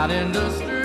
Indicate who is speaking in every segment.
Speaker 1: out in the street.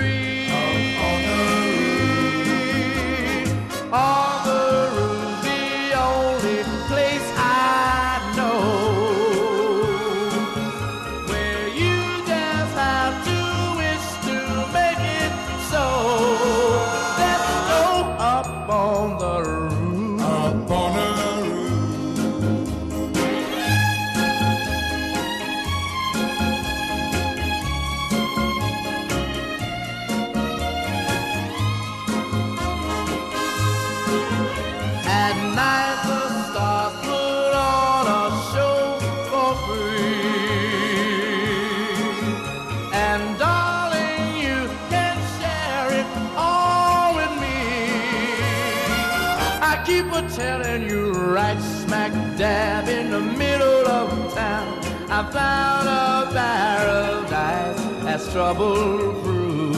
Speaker 1: trouble brew.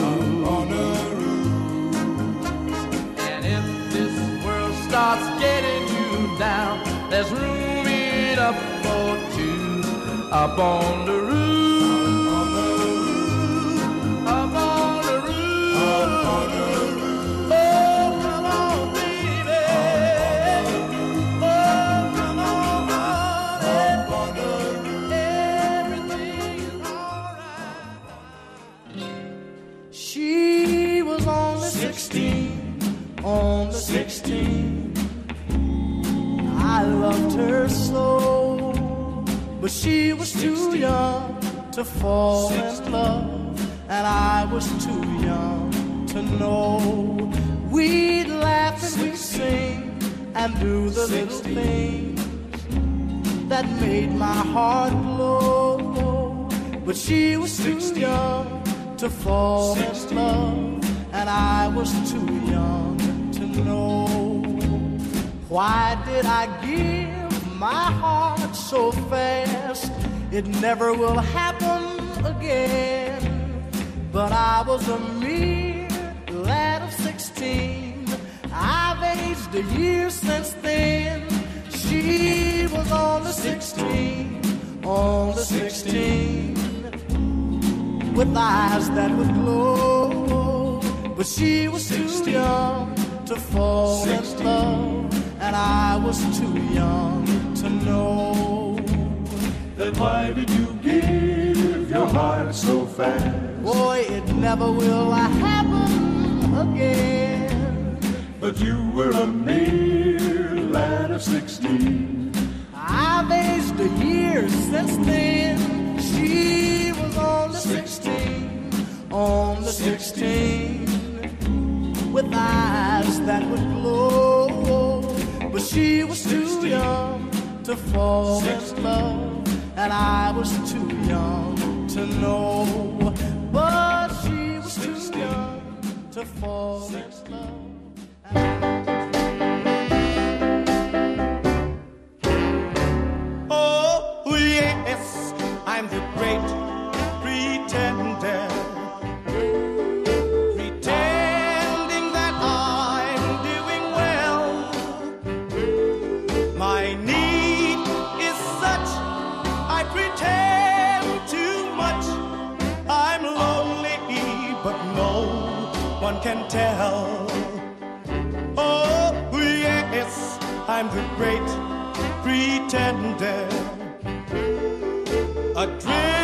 Speaker 1: On a roof. And if this world starts getting you down, there's room enough for two up on the roof.
Speaker 2: Loved her so, but she was too young to fall in love, and I was too young to know. We'd laugh and we'd sing and do the little things that made my heart glow. But she was too young to fall in love, and I was too young to know. Why did I give my heart so fast? It never will happen again. But I was a mere lad of 16. I've aged a year since then. She was only 16, only 16 with eyes that would glow. But she was too young to fall in love, and I was too young to know.
Speaker 3: Then why did you give your heart so fast?
Speaker 2: Boy, it never will uh, happen again.
Speaker 3: But you were a mere lad of 16.
Speaker 2: I've aged a year since then. She was only 16, only 16, with eyes that would glow. But she was too young to fall in love, and I was too young to know. But she was too young to fall in love.
Speaker 4: Oh, yes, I'm the great tell. Oh, yes, I'm the great pretender. Adrift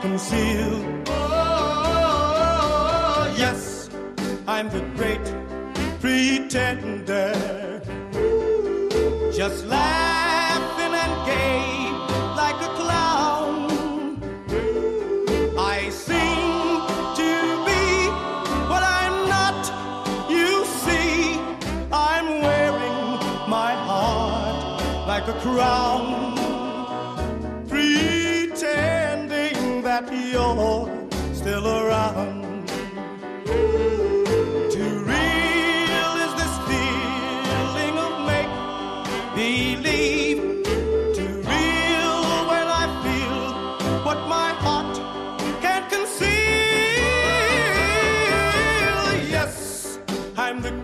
Speaker 4: conceal. Oh, yes, I'm the great pretender. Just laughing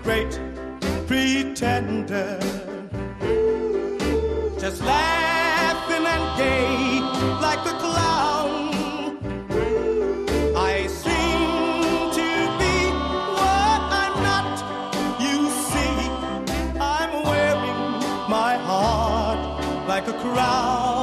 Speaker 4: great pretender. Just laughing and gay like a clown. I seem to be what I'm not. You see, I'm wearing my heart like a crown,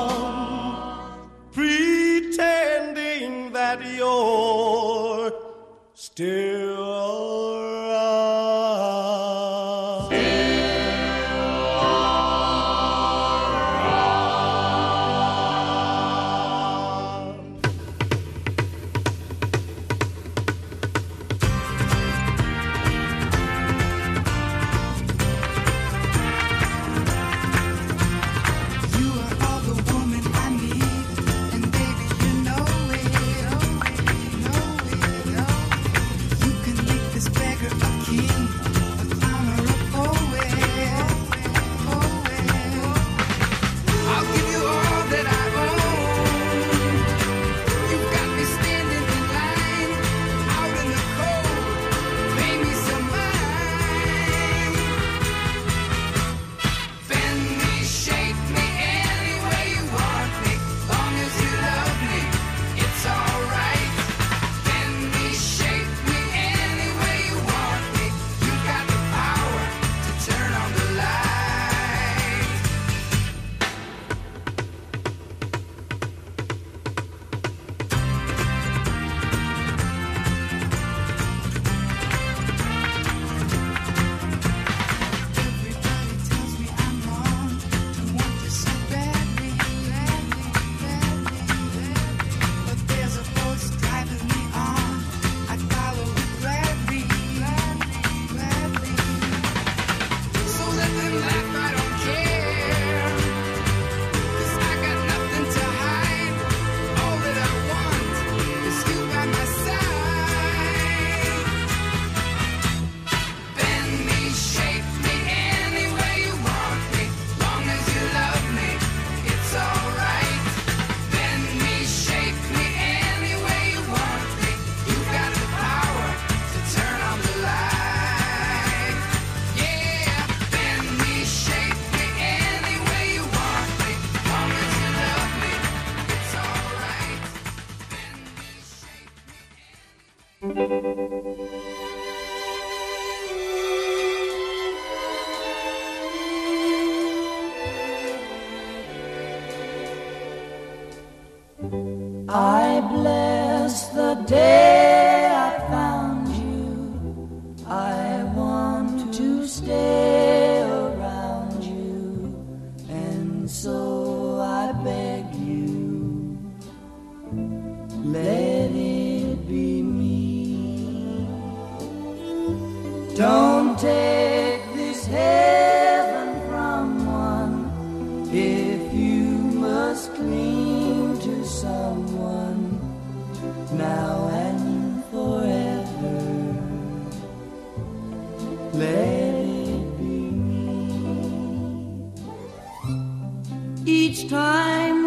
Speaker 5: Each time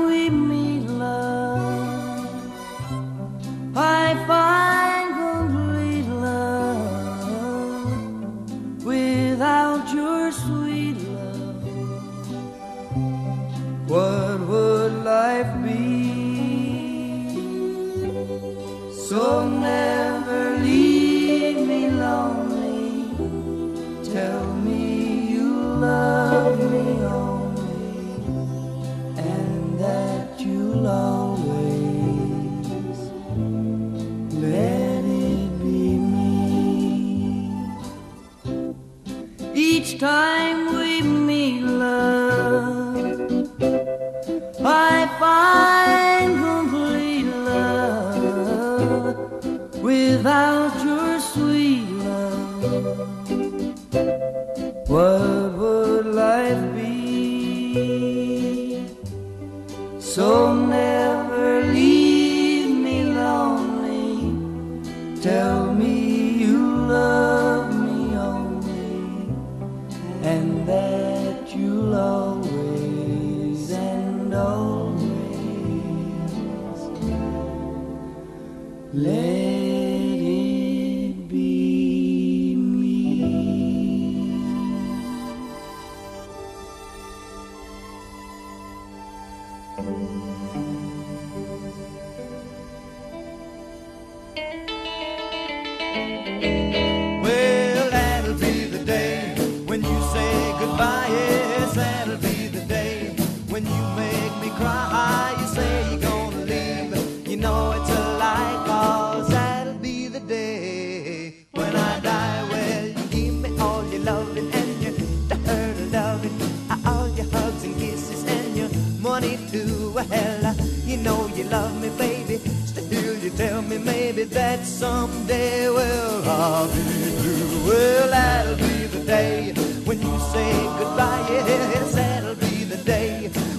Speaker 6: when you make me cry. You say you're gonna leave. You know it's a lie, cause that'll be the day when I die. Well, you give me all your loving and your dirty loving, all your hugs and kisses and your money too. Well, you know you love me, baby. Still, you tell me maybe that someday, well, I'll be blue. Well, that'll be the day when you say goodbye. Yes,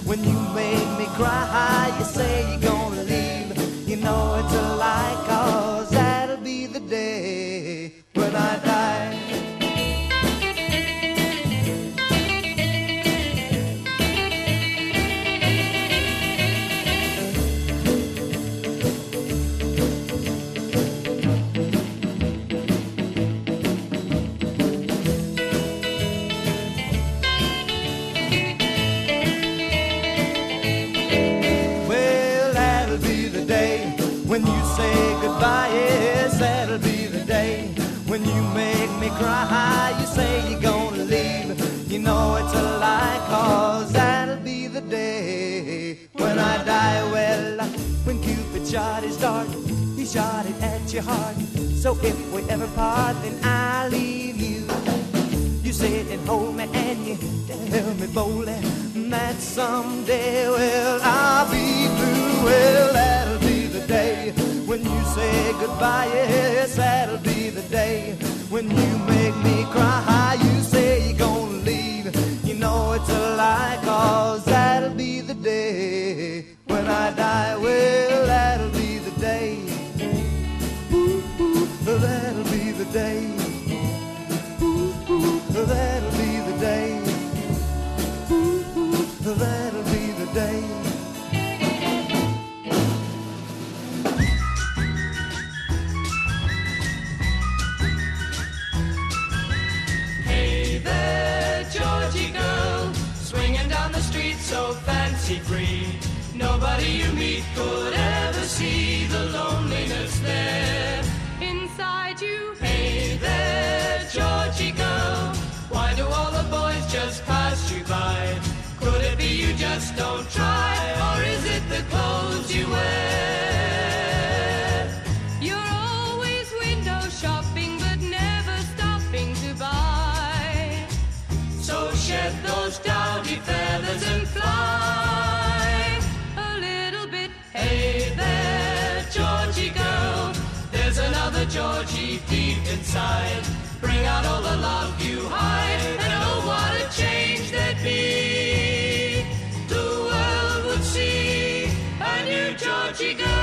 Speaker 6: when you made me cry. Me cry. You say you're gonna leave. You know it's a lie, cause that'll be the day when I die. Well, when Cupid shot his dart, he shot it at your heart. So if we ever part, then I'll leave you. You sit and hold me and you tell me boldly that someday, well, I'll be blue. Well, that'll be the day when you say goodbye. Yes, that'll be the day when you make me cry. You say you're gonna leave. You know it's a lie, cause that'll be the day when I die.
Speaker 4: could ever see the loneliness there
Speaker 7: inside you.
Speaker 4: Hey there, Georgie girl, why do all the boys just pass you by? Could
Speaker 7: it be you
Speaker 4: just don't try, or is it the clothes you wear? apology deep inside. Bring out all the love you hide, and oh, what a change that'd be. The world would see
Speaker 7: a new Georgie girl.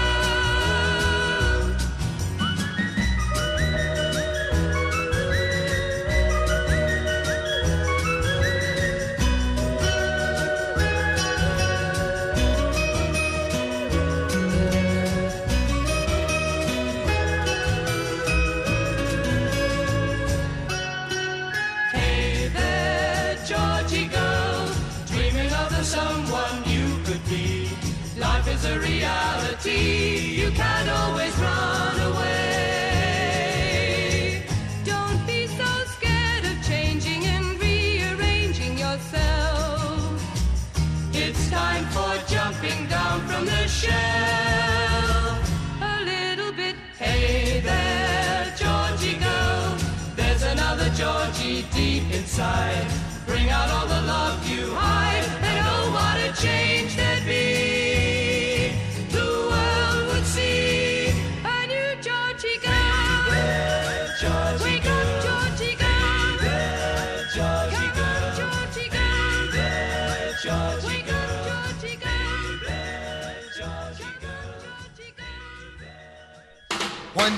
Speaker 7: Bring out all the love you
Speaker 8: have.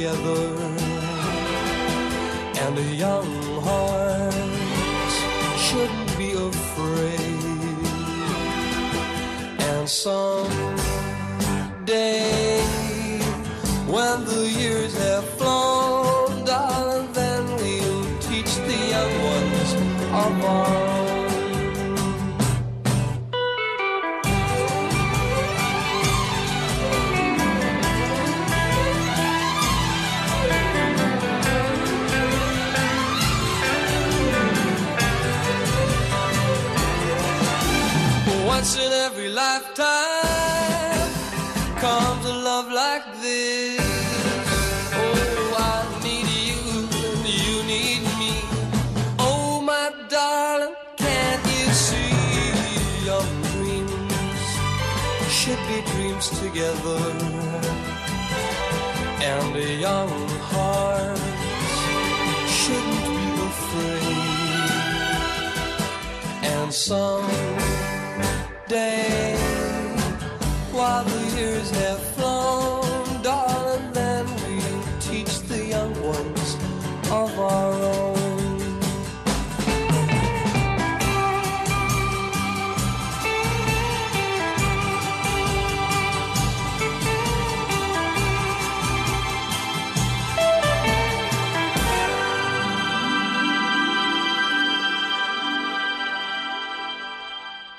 Speaker 9: together and a young heart shouldn't be afraid. And someday when the years have
Speaker 10: together and a young heart shouldn't be afraid. And someday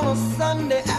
Speaker 4: on a Sunday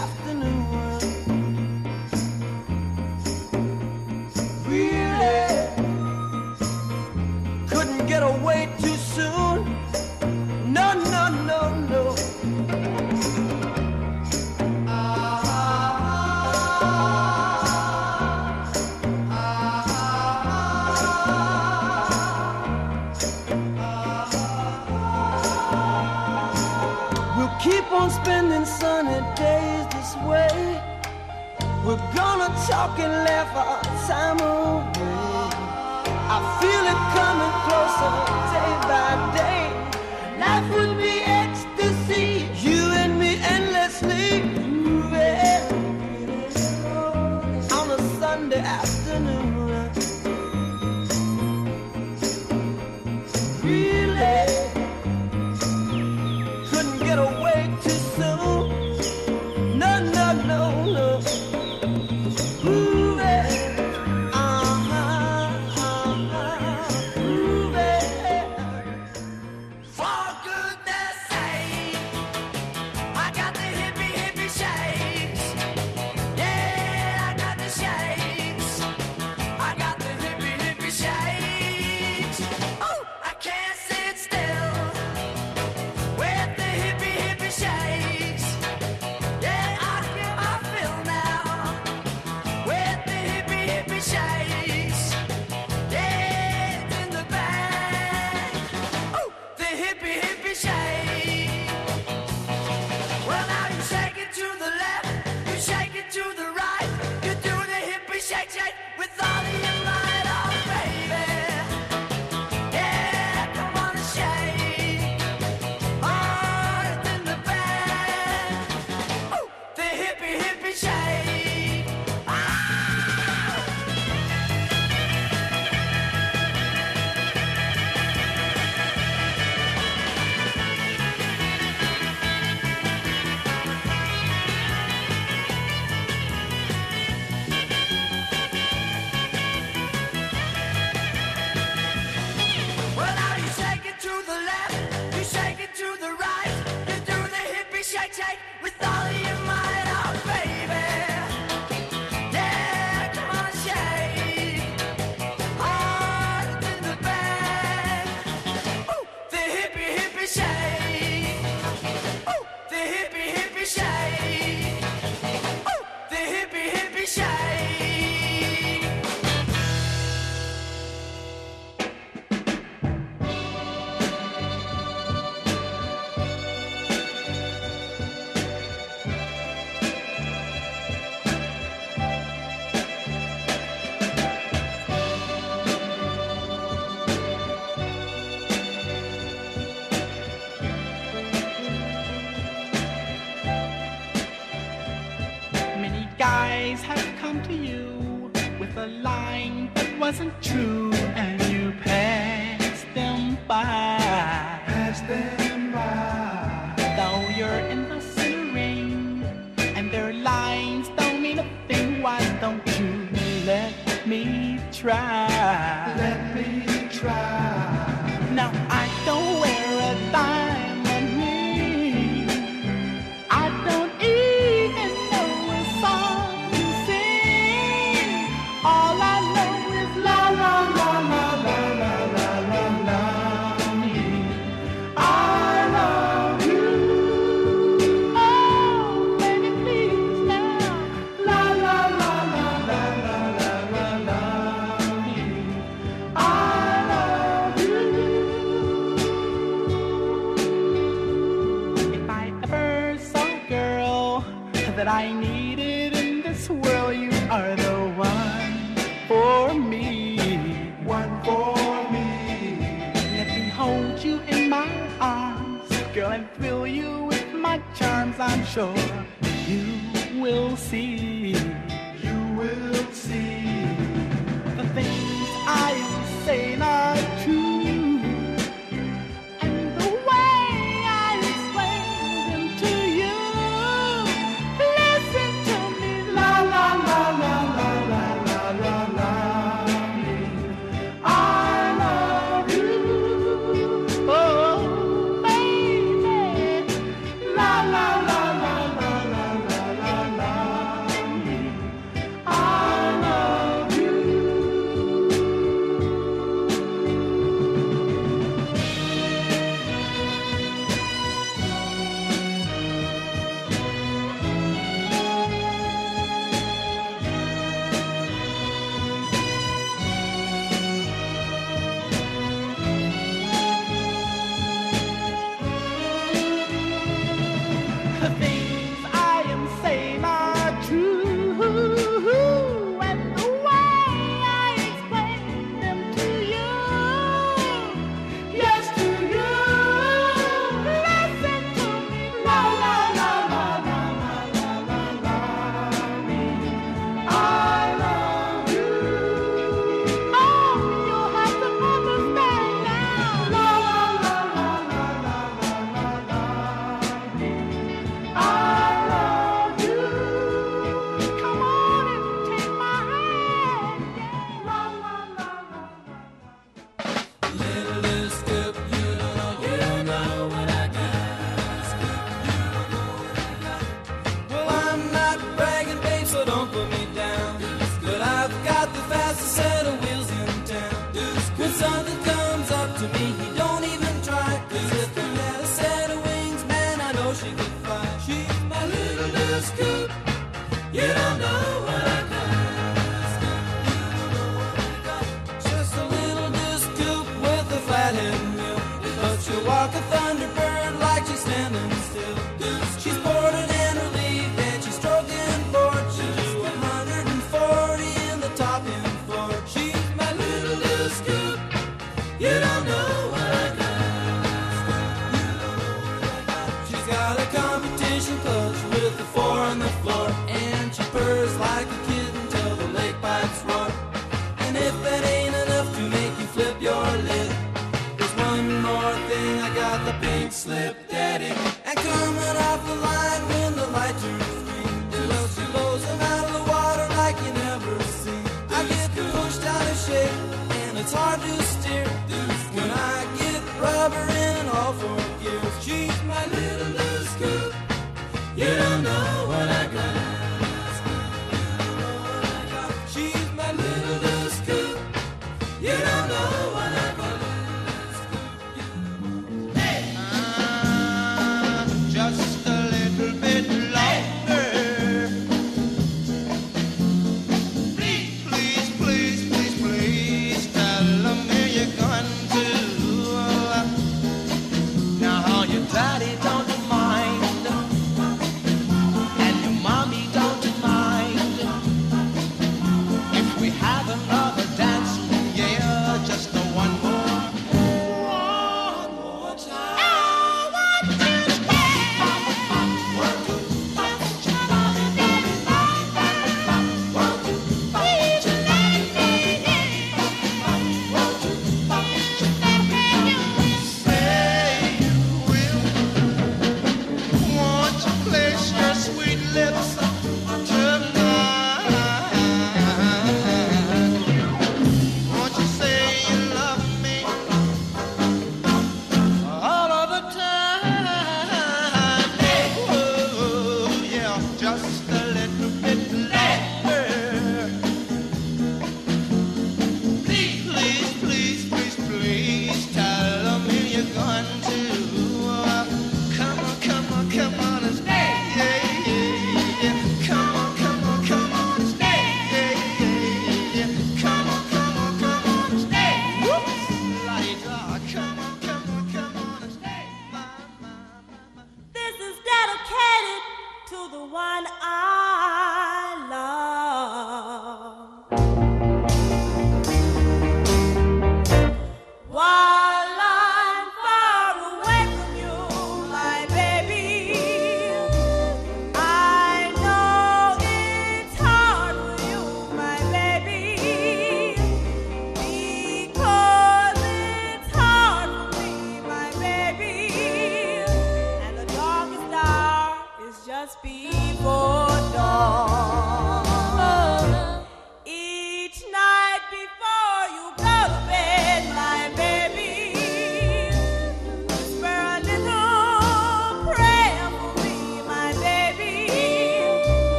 Speaker 11: me
Speaker 12: try? Let me try. Now I the
Speaker 13: pink slip daddy. And coming off the line when the light turns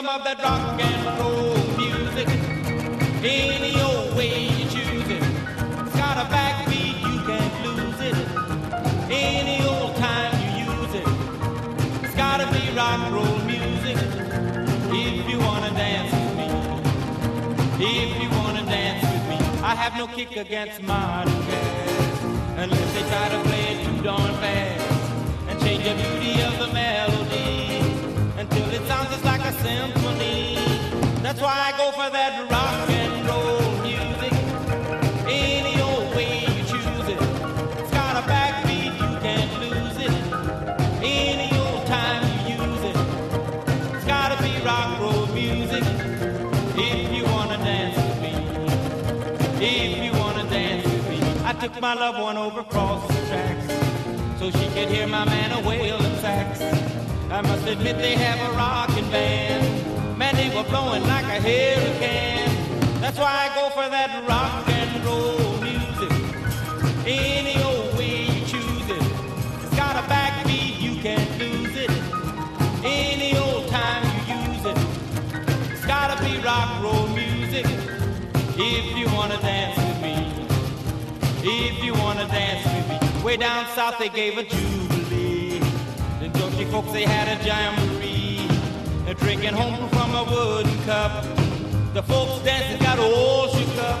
Speaker 4: some of that rock and roll music. Any old way you choose it. It's got a backbeat, you can't lose it. Any old time you use it. It's gotta be rock and roll music. If you wanna dance with me. If you wanna dance with me. I have no kick against modern jazz. Unless they try to play it too darn fast. And change the beauty of the melody. It sounds just like a symphony. That's why I go for that rock and roll music. Any old way you choose it. It's got a backbeat, you can't lose it. Any old time you use it. It's gotta be rock and roll music. If you wanna dance with me. If you wanna dance with me. I took my loved one over across the tracks. So she could hear my man a wailing sax. I must admit they have a rockin' band. Man, they were blowing like a hurricane. That's why I go for that rock and roll music. Any old way you choose it. It's got a backbeat, you can't lose it. Any old time you use it. It's gotta be rock roll music. If you wanna dance with me. If you wanna dance with me. Way down south they gave a jubilee. The folks they had a jamboree. Drinking home from a wooden cup. The folks dancing got all shook up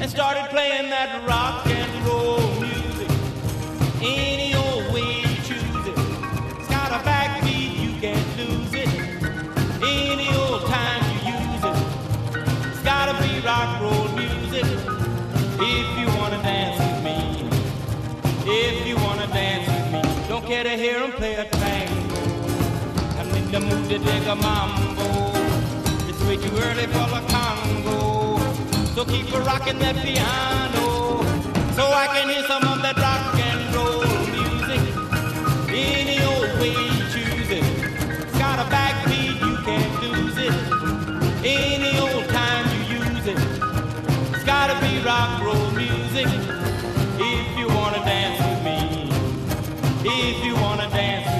Speaker 4: and started playing that rock and roll music. Any old way you choose it. It's got a backbeat, you can't lose it. Any old time you use it. It's gotta be rock and roll music. If you wanna dance with me. If you wanna dance with me. Don't care to hear 'em play a the mood to dig a mambo. It's way too early for the Congo. So keep a rocking that piano. So I can hear some of that rock and roll music. Any old way you choose it. It's got a backbeat, you can't lose it. Any old time you use it. It's gotta be rock and roll music. If you wanna dance with me. If you wanna dance